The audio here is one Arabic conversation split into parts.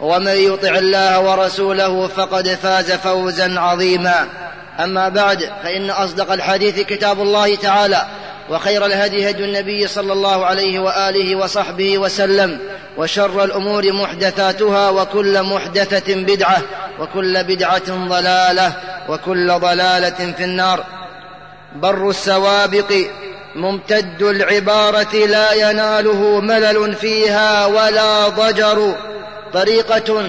ومن يطع الله ورسوله فقد فاز فوزا عظيما. أما بعد فإن أصدق الحديث كتاب الله تعالى وخير الهدي هدي النبي صلى الله عليه وآله وصحبه وسلم وشر الأمور محدثاتها وكل محدثة بدعة وكل بدعة ضلالة وكل ضلالة في النار. بر السوابق ممتد العبارة لا يناله ملل فيها ولا ضجر. طريقة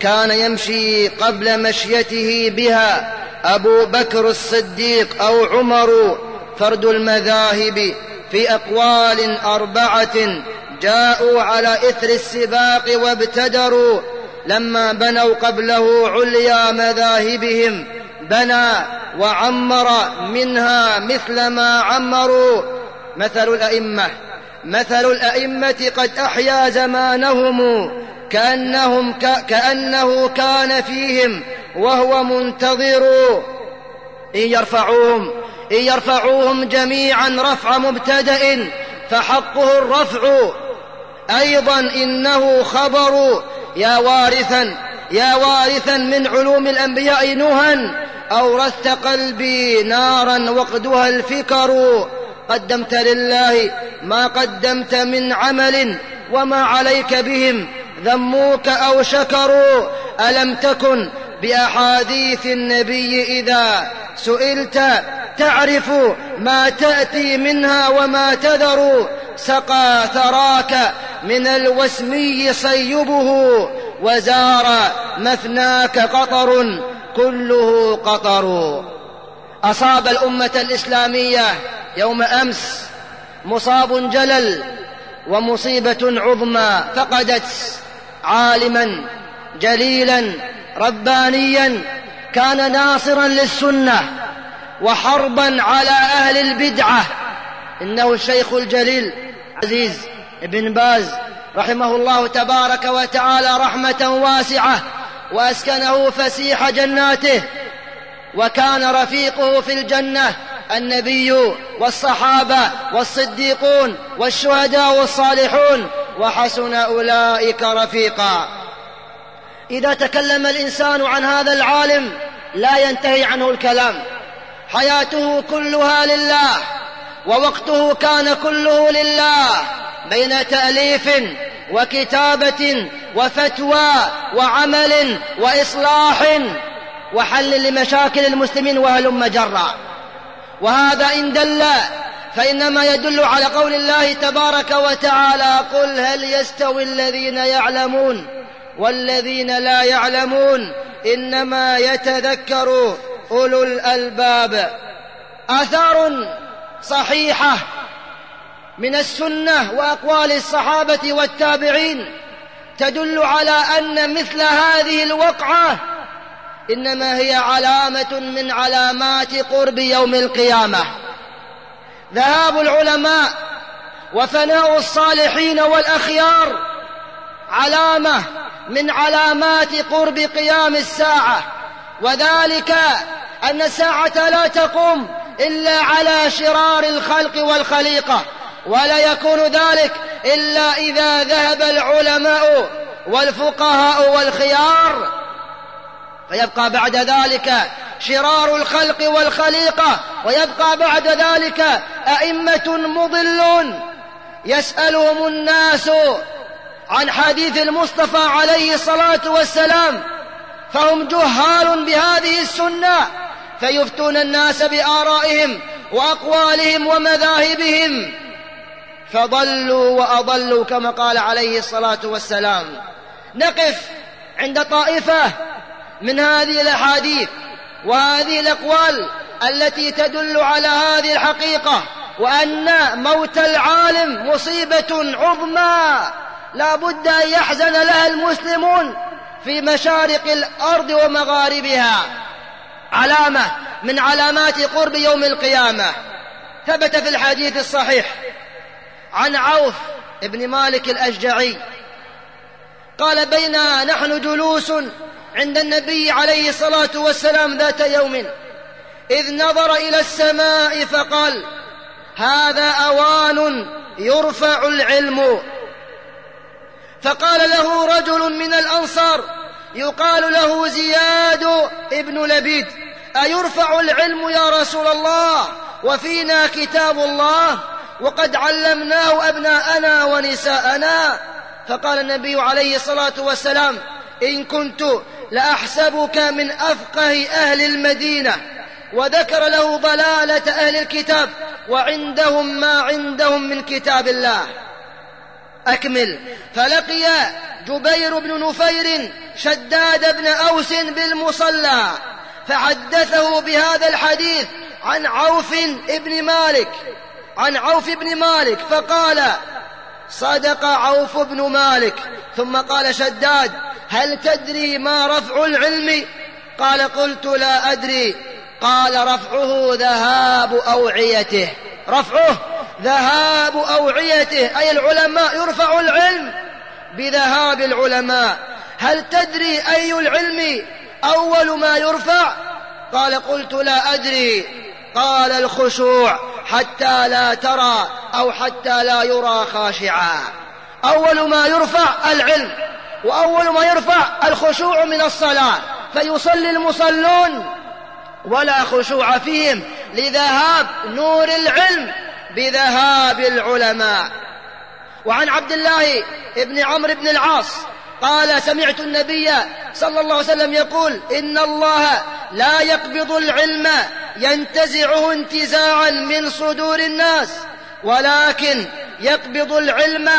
كان يمشي قبل مشيته بها أبو بكر الصديق أو عمر فرد المذاهب في أقوال أربعة جاءوا على إثر السباق وابتدروا لما بنوا قبله عليا مذاهبهم بنى وعمر منها مثل ما عمروا. مثل الأئمة مثل الأئمة قد أحيا زمانهم كأنهم ك... كأنه كان فيهم وهو منتظر. إن يرفعوهم إن يرفعوهم جميعا رفع مبتدأ فحقه الرفع. أيضا إنه خبر. يا وارثا يا وارثا من علوم الأنبياء نهى أورثت قلبي نارا وقدها الفكر. قدمت لله ما قدمت من عمل وما عليك بهم. ذموك أو شكروا ألم تكن بأحاديث النبي إذا سئلت تعرف ما تأتي منها وما تذر؟ سقى ثراك من الوسمي صيبه وزار مثناك قطر كله قطر. أصاب الأمة الإسلامية يوم أمس مصاب جلل ومصيبة عظمى فقدت عالما جليلا ربانيا كان ناصرا للسنة وحربا على أهل البدعة. إنه الشيخ الجليل عزيز بن باز رحمه الله تبارك وتعالى رحمة واسعة وأسكنه فسيح جناته وكان رفيقه في الجنة النبي والصحابة والصديقون والشهداء والصالحون. وحسن أولئك رفيقا. إذا تكلم الإنسان عن هذا العالم لا ينتهي عنه الكلام. حياته كلها لله ووقته كان كله لله بين تأليف وكتابة وفتوى وعمل وإصلاح. وحل لمشاكل المسلمين وهلم جرا. وهذا إن دل فإنما يدل على قول الله تبارك وتعالى قل هل يستوي الذين يعلمون والذين لا يعلمون إنما يتذكر أولو الألباب آثار صحيحة من السنة وأقوال الصحابة والتابعين تدل على أن مثل هذه الوقعة إنما هي علامة من علامات قرب يوم القيامة ذهاب العلماء وفناء الصالحين والأخيار علامة من علامات قرب قيام الساعة وذلك أن الساعة لا تقوم إلا على شرار الخلق والخليقة ولا يكون ذلك إلا إذا ذهب العلماء والفقهاء والخيار فيبقى بعد ذلك شرار الخلق والخليقة ويبقى بعد ذلك أئمة مضلون يسألهم الناس عن حديث المصطفى عليه الصلاة والسلام فهم جهال بهذه السنة فيفتون الناس بآرائهم وأقوالهم ومذاهبهم فضلوا وأضلوا كما قال عليه الصلاة والسلام. نقف عند طائفة من هذه الأحاديث وهذه الأقوال التي تدل على هذه الحقيقة وأن موت العالم مصيبة عظمى. لا بد أن يحزن لها المسلمون في مشارق الأرض ومغاربها. علامة من علامات قرب يوم القيامة. ثبت في الحديث الصحيح عن عوف بن مالك الأشجعي. قال بينا نحن جلوس عند النبي عليه الصلاة والسلام ذات يوم إذ نظر إلى السماء فقال هذا أوان يرفع العلم. فقال له رجل من الأنصار يقال له زياد ابن لبيد أيرفع العلم يا رسول الله؟ وفينا كتاب الله وقد علمناه أبناءنا ونساءنا. فقال النبي عليه الصلاة والسلام إن كنت لأحسبك من أفقه أهل المدينة وذكر له ضلالة أهل الكتاب وعندهم ما عندهم من كتاب الله. أكمل. فلقي جبير بن نفير شداد بن أوس بالمصلى فحدثه بهذا الحديث عن عوف بن مالك عن عوف بن مالك فقال صدق عوف بن مالك. ثم قال شداد هل تدري ما رفع العلم؟ قال قلت لا أدري. قال رفعه ذهاب أوعيته. رفعه ذهاب أوعيته. أي العلماء يرفع العلم. بذهاب العلماء. هل تدري أي العلم أول ما يرفع؟ قال قلت لا أدري. قال الخشوع حتى لا ترى أو حتى لا يرى خاشعا. أول ما يرفع العلم. وأول ما يرفع الخشوع من الصلاة فيصلي المصلون ولا خشوع فيهم لذهاب نور العلم بذهاب العلماء. وعن عبد الله بن عمرو بن العاص قال سمعت النبي صلى الله عليه وسلم يقول إن الله لا يقبض العلم ينتزعه انتزاعا من صدور الناس ولكن يقبض العلم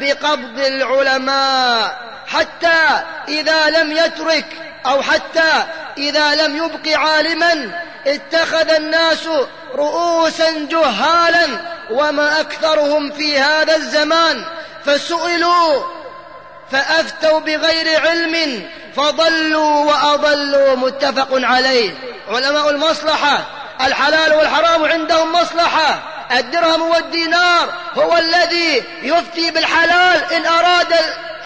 بقبض العلماء. حتى إذا لم يترك أو حتى إذا لم يبق عالما اتخذ الناس رؤوسا جهالا وما أكثرهم في هذا الزمان فسئلوا فأفتوا بغير علم فضلوا وأضلوا متفق عليه. علماء المصلحة الحلال والحرام عندهم مصلحة. الدرهم والدينار هو الذي يفتي بالحلال إن أراد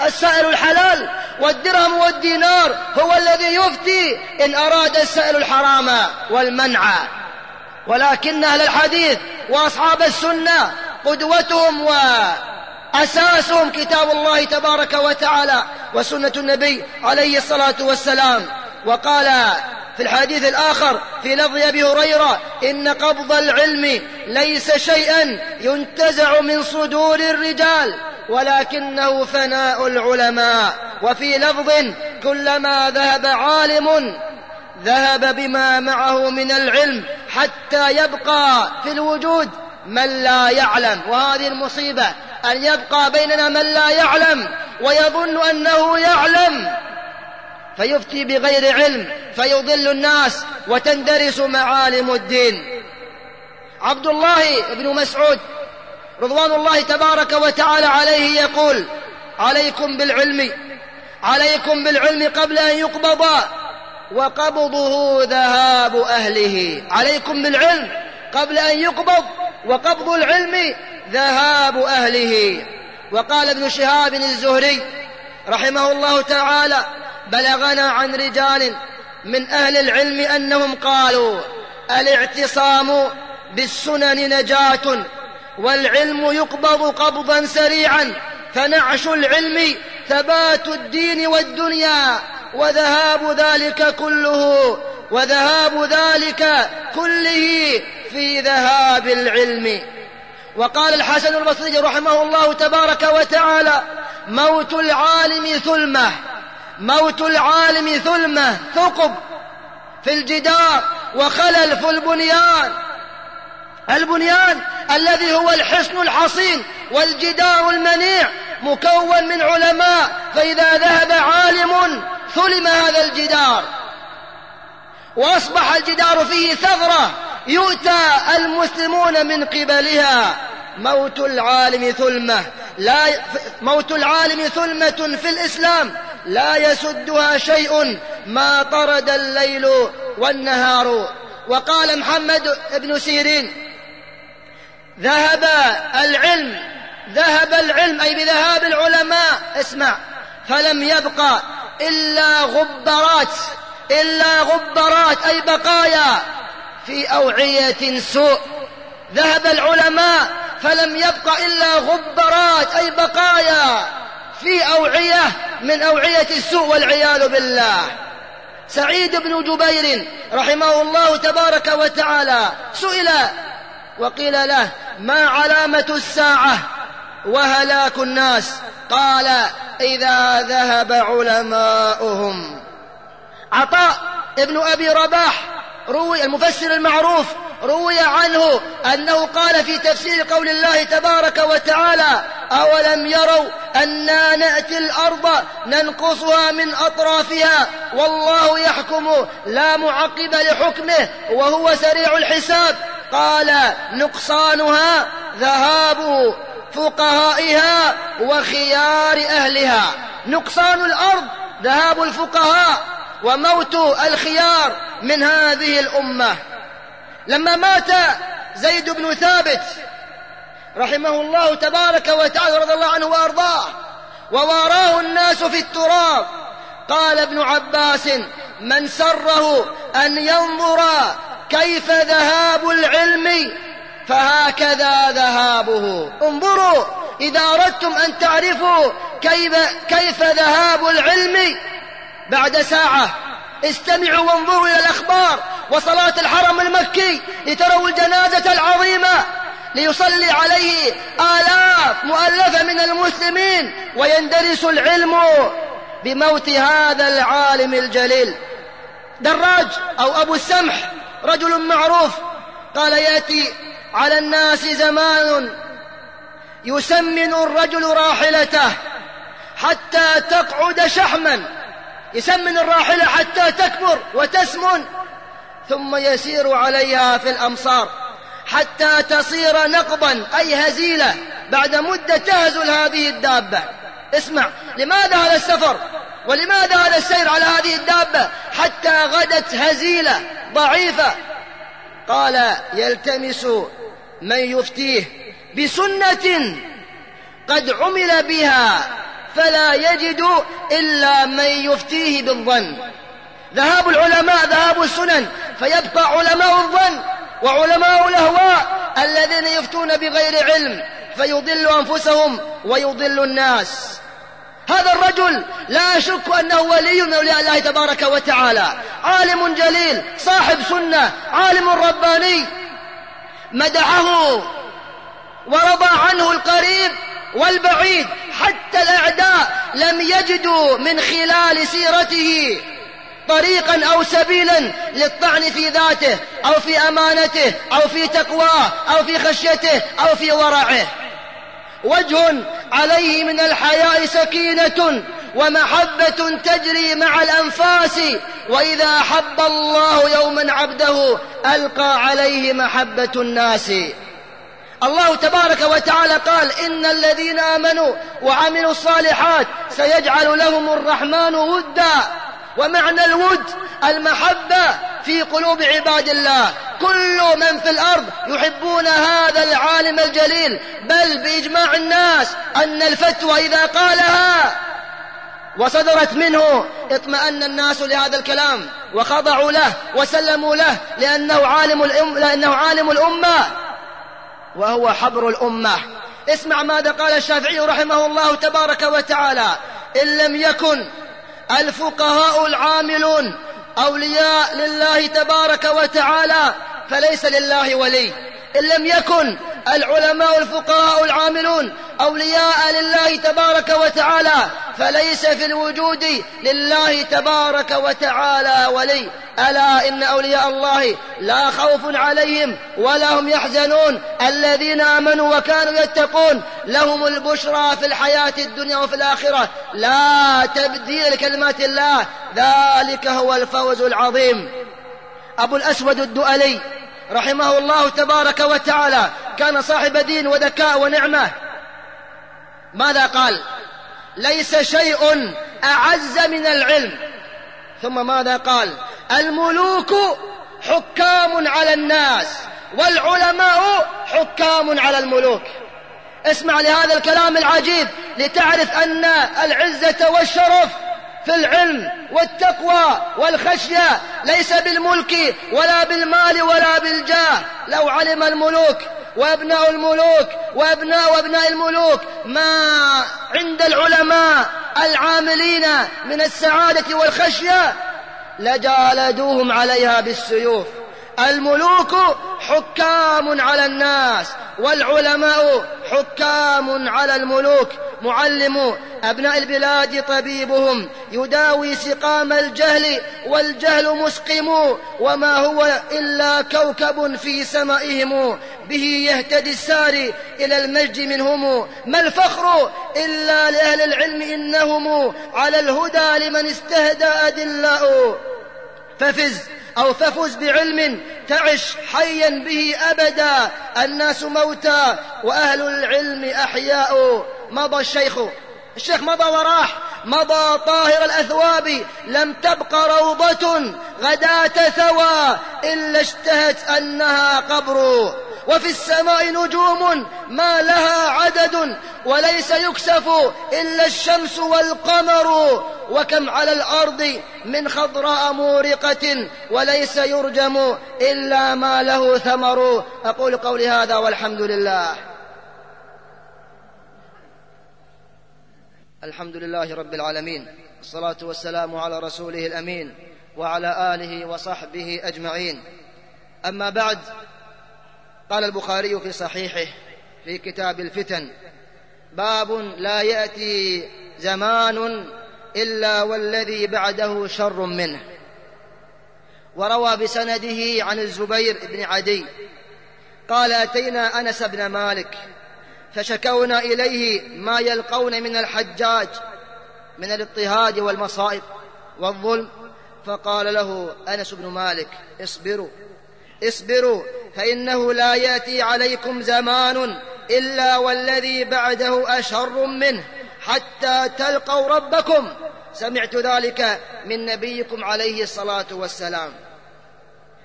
السائل الحلال والدرهم والدينار هو الذي يفتي إن أراد السائل الحرام والمنع. ولكن أهل الحديث وأصحاب السنة قدوتهم وأساسهم كتاب الله تبارك وتعالى وسنة النبي عليه الصلاة والسلام. وقال في الحديث الآخر في لفظ أبي هريرة إن قبض العلم ليس شيئا ينتزع من صدور الرجال ولكنه فناء العلماء. وفي لفظ كلما ذهب عالم ذهب بما معه من العلم حتى يبقى في الوجود من لا يعلم. وهذه المصيبة أن يبقى بيننا من لا يعلم ويظن أنه يعلم. فيفتي بغير علم فيضل الناس وتندرس معالم الدين. عبد الله بن مسعود رضوان الله تبارك وتعالى عليه يقول عليكم بالعلم عليكم بالعلم قبل أن يقبض وقبضه ذهاب أهله. عليكم بالعلم قبل أن يقبض وقبض العلم ذهاب أهله. وقال ابن شهاب الزهري رحمه الله تعالى بلغنا عن رجال من أهل العلم أنهم قالوا الاعتصام بالسنن نجاة والعلم يقبض قبضا سريعا فنعش العلم ثبات الدين والدنيا وذهاب ذلك كله وذهاب ذلك كله في ذهاب العلم. وقال الحسن البصري رحمه الله تبارك وتعالى موت العالم ثلمة موت العالم ثلمة ثقب في الجدار وخلل في البنيان. البنيان الذي هو الحصن الحصين والجدار المنيع مكون من علماء فإذا ذهب عالم ثلم هذا الجدار. وأصبح الجدار فيه ثغرة يؤتى المسلمون من قبلها. موت العالم ثلمة. لا موت العالم ثلمة في الإسلام. لا يسدها شيء ما طرد الليل والنهار. وقال محمد بن سيرين ذهب العلم ذهب العلم أي بذهاب العلماء اسمع فلم يبقى إلا غبرات إلا غبرات أي بقايا في أوعية سوء. ذهب العلماء فلم يبق إلا غبرات أي بقايا في أوعية من أوعية السوء والعياذ بالله. سعيد بن جبير رحمه الله تبارك وتعالى سئل وقيل له ما علامة الساعة؟ وهلاك الناس. قال إذا ذهب علماؤهم. عطاء ابن أبي رباح روي المفسر المعروف روي عنه أنه قال في تفسير قول الله تبارك وتعالى أولم يروا أنا نأتي الأرض ننقصها من أطرافها؟ والله يحكم لا معقب لحكمه وهو سريع الحساب. قال نقصانها ذهاب فقهائها وخيار أهلها. نقصان الأرض ذهاب الفقهاء. وموت الخيار من هذه الأمة. لما مات زيد بن ثابت رحمه الله تبارك وتعالى رضي الله عنه وأرضاه وواراه الناس في التراب. قال ابن عباس من سره أن ينظر كيف ذهاب العلم فهكذا ذهابه. انظروا إذا أردتم أن تعرفوا كيف, كيف ذهاب العلم بعد ساعة. استمعوا وانظروا إلى الأخبار وصلاة الحرم المكي لتروا الجنازة العظيمة ليصلي عليه آلاف مؤلفة من المسلمين ويندرس العلم بموت هذا العالم الجليل. دراج أو أبو السمح رجل معروف قال يأتي على الناس زمان يسمن الرجل راحلته حتى تقعد شحما. يسمن الراحلة حتى تكبر وتسمن ثم يسير عليها في الأمصار حتى تصير نقبا أي هزيلة بعد مدة تهزل هذه الدابة. اسمع لماذا هذا السفر؟ ولماذا هذا السير على هذه الدابة؟ حتى غدت هزيلة ضعيفة. قال يلتمس من يفتيه بسنة قد عمل بها فلا يجد إلا من يفتيه بالظن. ذهاب العلماء ذهاب السنن فيبقى علماء الظن وعلماء الأهواء الذين يفتون بغير علم فيضل أنفسهم ويضل الناس. هذا الرجل لا أشك أنه ولي من أولياء الله تبارك وتعالى. عالم جليل صاحب سنة عالم رباني. مدحه ورضى عنه القريب والبعيد. حتى الأعداء لم يجدوا من خلال سيرته طريقا أو سبيلا للطعن في ذاته أو في أمانته أو في تقواه أو في خشيته أو في ورعه. وجه عليه من الحياء سكينة ومحبة تجري مع الأنفاس وإذا أحب الله يوما عبده ألقى عليه محبة الناس. الله تبارك وتعالى قال إن الذين آمنوا وعملوا الصالحات سيجعل لهم الرحمن ودا. ومعنى الود المحبة في قلوب عباد الله. كل من في الأرض يحبون هذا العالم الجليل. بل بإجماع الناس أن الفتوى إذا قالها وصدرت منه اطمأن الناس لهذا الكلام وخضعوا له وسلموا له لأنه عالم الأم لأنه عالم الأمة. وهو حبر الأمة. اسمع ماذا قال الشافعي رحمه الله تبارك وتعالى. إن لم يكن الفقهاء العاملون أولياء لله تبارك وتعالى فليس لله ولي. إن لم يكن العلماء الفقهاء العاملون أولياء لله تبارك وتعالى فليس في الوجود لله تبارك وتعالى ولي. ألا إن أولياء الله لا خوف عليهم ولا هم يحزنون. الذين آمنوا وكانوا يتقون لهم البشرى في الحياة الدنيا وفي الآخرة. لا تبديل لكلمات الله. ذلك هو الفوز العظيم. أبو الأسود الدؤلي رحمه الله تبارك وتعالى كان صاحب دين وذكاء ونعمة. ماذا قال؟ ليس شيء أعز من العلم. ثم ماذا قال؟ الملوك حكام على الناس والعلماء حكام على الملوك. اسمع لهذا الكلام العجيب لتعرف أن العزة والشرف في العلم والتقوى والخشية ليس بالملك ولا بالمال ولا بالجاه. لو علم الملوك وأبناء الملوك وأبناء وأبناء الملوك ما عند العلماء العاملين من السعادة والخشية لجالدوهم عليها بالسيوف. الملوك حكام على الناس والعلماء حكام على الملوك معلم أبناء البلاد طبيبهم يداوي سقام الجهل والجهل مسقم وما هو إلا كوكب في سمائهم به يهتدي الساري إلى المجد منهم. ما الفخر إلا لأهل العلم إنهم على الهدى لمن استهدى أدلاء. ففز. أو ففز بعلم تعش حيا به أبدا. الناس موتى وأهل العلم أحياء. مضى الشيخ الشيخ مضى وراح. مضى طاهر الأثواب. لم تبق روضة غداة ثوى إلا اشتهت أنها قبر. وفي السماء نجوم ما لها عدد وليس يكسف إلا الشمس والقمر وكم على الأرض من خضراء مورقة وليس يرجم إلا ما له ثمر. أقول قولي هذا والحمد لله. الحمد لله رب العالمين. الصلاة والسلام على رسوله الأمين وعلى آله وصحبه أجمعين. أما بعد قال البخاري في صحيحه في كتاب الفتن باب لا يأتي زمان إلا والذي بعده شر منه. وروى بسنده عن الزبير بن عدي قال أتينا أنس بن مالك فشكونا إليه ما يلقون من الحجاج من الاضطهاد والمصائب والظلم فقال له أنس بن مالك اصبروا اصبروا فإنه لا يأتي عليكم زمان إلا والذي بعده أشر منه حتى تلقوا ربكم. سمعت ذلك من نبيكم عليه الصلاة والسلام.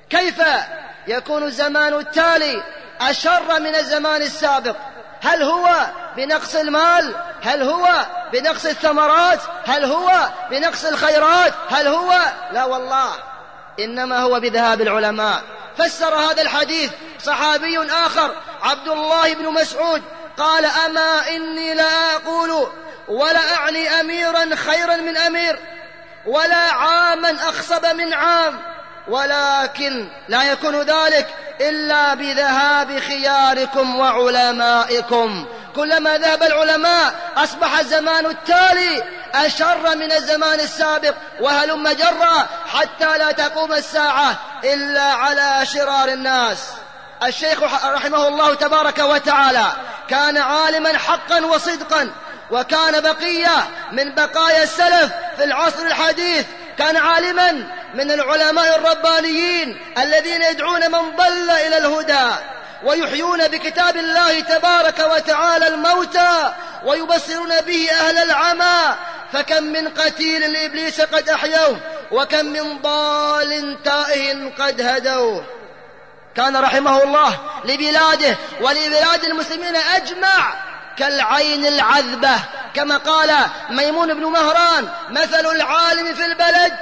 كيف يكون الزمان التالي أشر من الزمان السابق؟ هل هو بنقص المال؟ هل هو بنقص الثمرات؟ هل هو بنقص الخيرات؟ هل هو؟ لا والله إنما هو بذهاب العلماء. فسر هذا الحديث صحابي آخر عبد الله بن مسعود قال أما إني لا أقول ولا أعني أميرا خيرا من أمير ولا عاما أخصب من عام ولكن لا يكون ذلك إلا بذهاب خياركم وعلمائكم. كلما ذهب العلماء أصبح الزمان التالي أشر من الزمان السابق وهلم جرا حتى لا تقوم الساعة إلا على شرار الناس. الشيخ رحمه الله تبارك وتعالى كان عالما حقا وصدقا وكان بقية من بقايا السلف في العصر الحديث كان عالما من العلماء الربانيين الذين يدعون من ضل إلى الهدى. ويحيون بكتاب الله تبارك وتعالى الموتى ويبصرون به أهل العمى. فكم من قتيل لإبليس قد أحيوه وكم من ضال تائه قد هدوه. كان رحمه الله لبلاده ولبلاد المسلمين أجمع كالعين العذبة. كما قال ميمون بن مهران مثل العالم في البلد.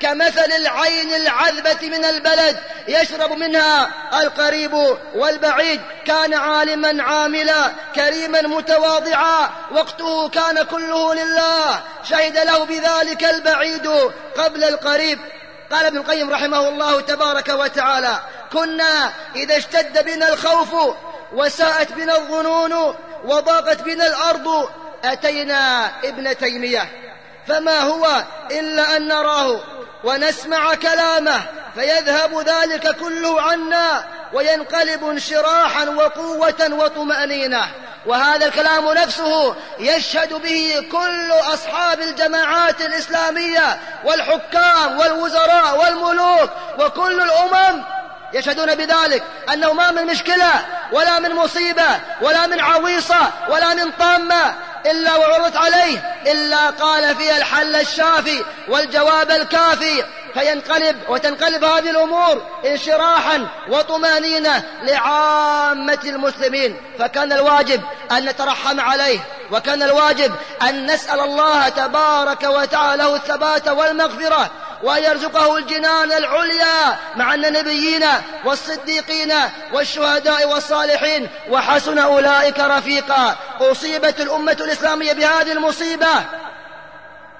كمثل العين العذبة من البلد يشرب منها القريب والبعيد. كان عالما عاملا كريما متواضعا. وقته كان كله لله. شهد له بذلك البعيد قبل القريب. قال ابن القيم رحمه الله تبارك وتعالى كنا إذا اشتد بنا الخوف وساءت بنا الظنون وضاقت بنا الأرض أتينا ابن تيمية. فما هو إلا أن نراه ونسمع كلامه فيذهب ذلك كله عنا وينقلب انشراحا وقوة وطمأنينة. وهذا الكلام نفسه يشهد به كل أصحاب الجماعات الإسلامية والحكام والوزراء والملوك وكل الأمم يشهدون بذلك أنه ما من مشكلة ولا من مصيبة ولا من عويصة ولا من طامة. إلا وعرضت عليه إلا قال فيها الحل الشافي والجواب الكافي. فينقلب وتنقلب هذه الأمور انشراحا وطمأنينة لعامة المسلمين. فكان الواجب أن نترحم عليه وكان الواجب أن نسأل الله تبارك وتعالى الثبات والمغفرة. وأن يرزقه الجنان العليا مع النبيين والصديقين والشهداء والصالحين وحسن أولئك رفيقا. أصيبت الأمة الإسلامية بهذه المصيبة.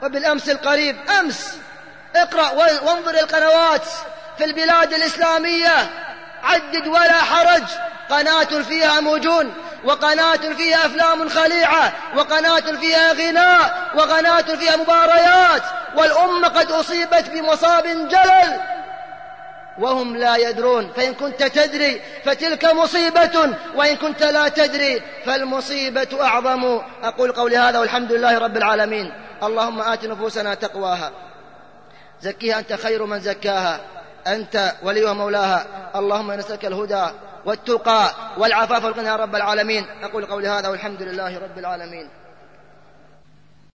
وبالأمس القريب أمس اقرأ وانظر القنوات في البلاد الإسلامية. عدد ولا حرج. قناة فيها مجون وقناة فيها أفلام خليعة وقناة فيها غناء وقناة فيها مباريات. والأمة قد أصيبت بمصاب جلل وهم لا يدرون. فإن كنت تدري فتلك مصيبة وإن كنت لا تدري فالمصيبة أعظم. أقول قولي هذا والحمد لله رب العالمين. اللهم آت نفوسنا تقواها. زكيها أنت خير من زكاها. أنت ولي ومولاها. اللهم نسألك الهدى والتقى والعفاف والغنى يا رب العالمين. أقول قولي هذا والحمد لله رب العالمين.